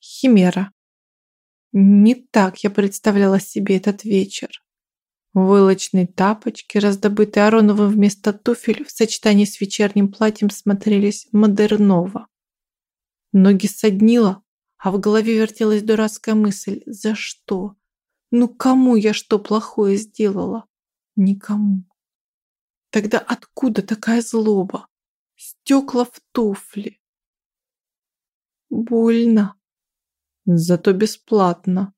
Химера. Не так я представляла себе этот вечер. Вылочные тапочки, раздобытые Ароновым вместо туфель, в сочетании с вечерним платьем смотрелись модерново. Ноги соднило, а в голове вертелась дурацкая мысль «За что? Ну кому я что плохое сделала? Никому. Тогда откуда такая злоба? Стекла в туфли. Больно. Зато бесплатно.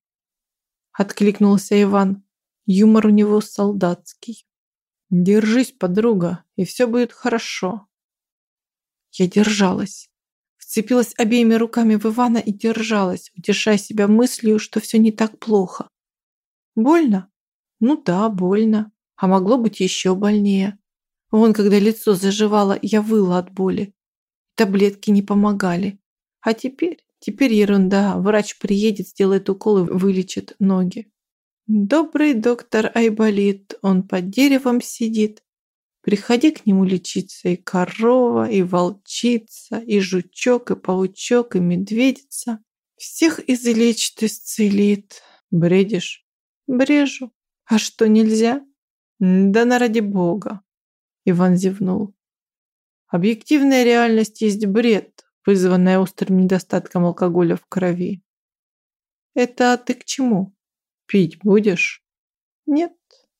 Откликнулся Иван. Юмор у него солдатский. Держись, подруга, и все будет хорошо. Я держалась. Вцепилась обеими руками в Ивана и держалась, утешая себя мыслью, что все не так плохо. Больно? Ну да, больно. А могло быть еще больнее. Вон, когда лицо заживало, я выла от боли. Таблетки не помогали. А теперь, теперь ерунда. Врач приедет, сделает укол и вылечит ноги. Добрый доктор Айболит, он под деревом сидит. Приходи к нему лечиться и корова, и волчица, и жучок, и паучок, и медведица. Всех излечит, исцелит. Бредишь? Брежу. А что, нельзя? Да на ради бога. Иван зевнул. Объективная реальность есть бред, вызванная острым недостатком алкоголя в крови. Это ты к чему? Пить будешь? Нет,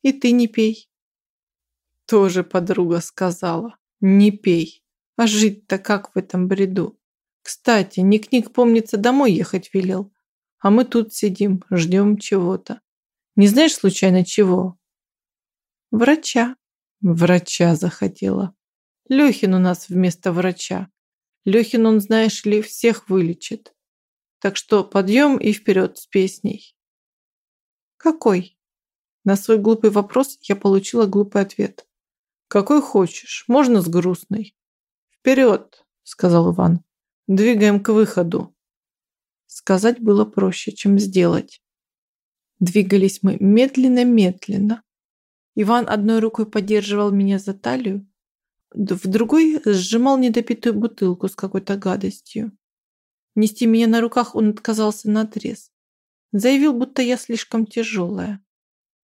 и ты не пей. Тоже подруга сказала. Не пей. А жить-то как в этом бреду? Кстати, Ник-Ник, помнится, домой ехать велел. А мы тут сидим, ждем чего-то. Не знаешь случайно чего? Врача. Врача захотела. Лехин у нас вместо врача. Лехин, он, знаешь ли, всех вылечит. Так что подъем и вперед с песней. Какой? На свой глупый вопрос я получила глупый ответ. Какой хочешь, можно с грустной. Вперед, сказал Иван. Двигаем к выходу. Сказать было проще, чем сделать. Двигались мы медленно-медленно. Иван одной рукой поддерживал меня за талию, в другой сжимал недопитую бутылку с какой-то гадостью. Нести меня на руках он отказался наотрез. Заявил, будто я слишком тяжелая.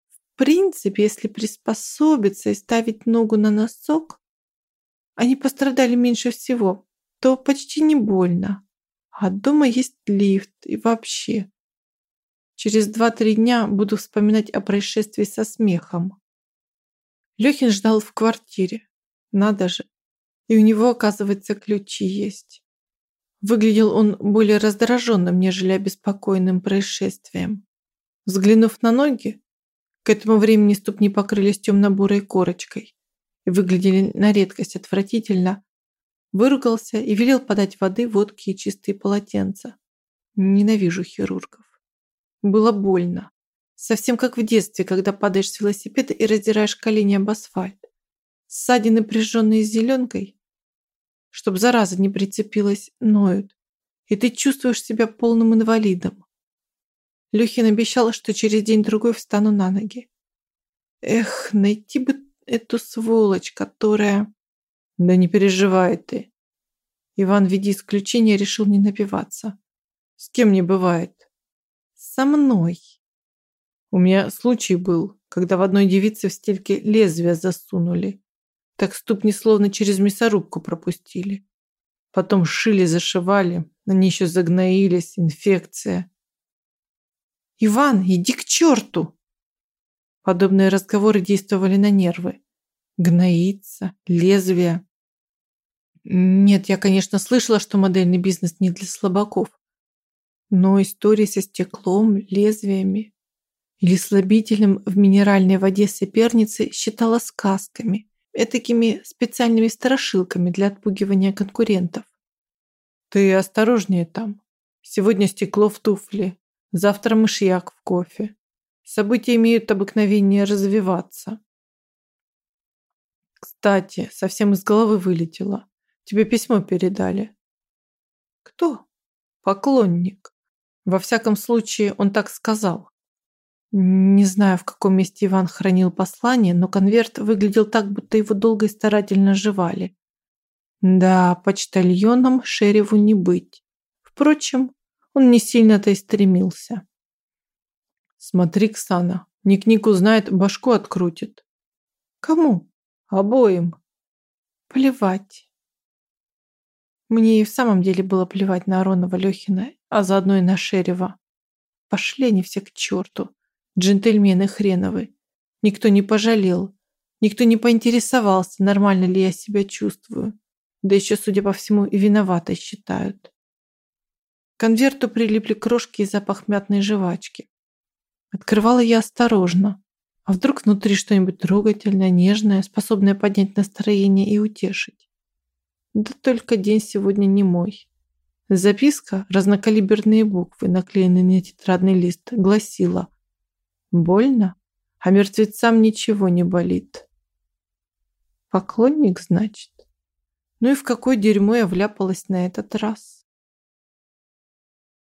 В принципе, если приспособиться и ставить ногу на носок, они пострадали меньше всего, то почти не больно. А дома есть лифт и вообще. Через два-три дня буду вспоминать о происшествии со смехом. Лехин ждал в квартире. Надо же. И у него, оказывается, ключи есть. Выглядел он более раздраженным, нежели обеспокоенным происшествием. Взглянув на ноги, к этому времени ступни покрылись темно-бурой корочкой и выглядели на редкость отвратительно, выругался и велел подать воды, водки и чистые полотенца. Ненавижу хирургов. Было больно. Совсем как в детстве, когда падаешь с велосипеда и раздираешь колени об асфальт. Ссадины, прижженные зеленкой, чтобы зараза не прицепилась, ноют, и ты чувствуешь себя полным инвалидом. Лехин обещал, что через день-другой встану на ноги. Эх, найти бы эту сволочь, которая... Да не переживай ты. Иван в виде исключения решил не напиваться. С кем не бывает? Со мной. У меня случай был, когда в одной девице в стельке лезвие засунули. Так ступни словно через мясорубку пропустили. Потом шили, зашивали, они еще загноились, инфекция. «Иван, иди к черту!» Подобные разговоры действовали на нервы. Гноится, лезвие. Нет, я, конечно, слышала, что модельный бизнес не для слабаков. Но истории со стеклом, лезвиями или слабительным в минеральной воде соперницы считала сказками этакими специальными страшилками для отпугивания конкурентов. Ты осторожнее там. Сегодня стекло в туфле, завтра мышьяк в кофе. События имеют обыкновение развиваться. Кстати, совсем из головы вылетело. Тебе письмо передали. Кто? Поклонник. Во всяком случае, он так сказал. Не знаю, в каком месте Иван хранил послание, но конверт выглядел так, будто его долго и старательно жевали. Да, почтальоном шерифу не быть. Впрочем, он не сильно-то и стремился. Смотри, Ксана, Ник-Ник узнает, башку открутит. Кому? Обоим. Плевать. Мне и в самом деле было плевать на Аронова Лехина, а заодно и на Шерева. Пошли они все к черту. Джентльмены хреновы. Никто не пожалел. Никто не поинтересовался, нормально ли я себя чувствую. Да еще, судя по всему, и виноватой считают. К конверту прилипли крошки и запах мятной жвачки. Открывала я осторожно. А вдруг внутри что-нибудь трогательное, нежное, способное поднять настроение и утешить? Да только день сегодня не мой. Записка, разнокалиберные буквы, наклеенные на тетрадный лист, гласила «Больно? А мертвецам ничего не болит». Поклонник, значит? Ну и в какое дерьмо я вляпалась на этот раз?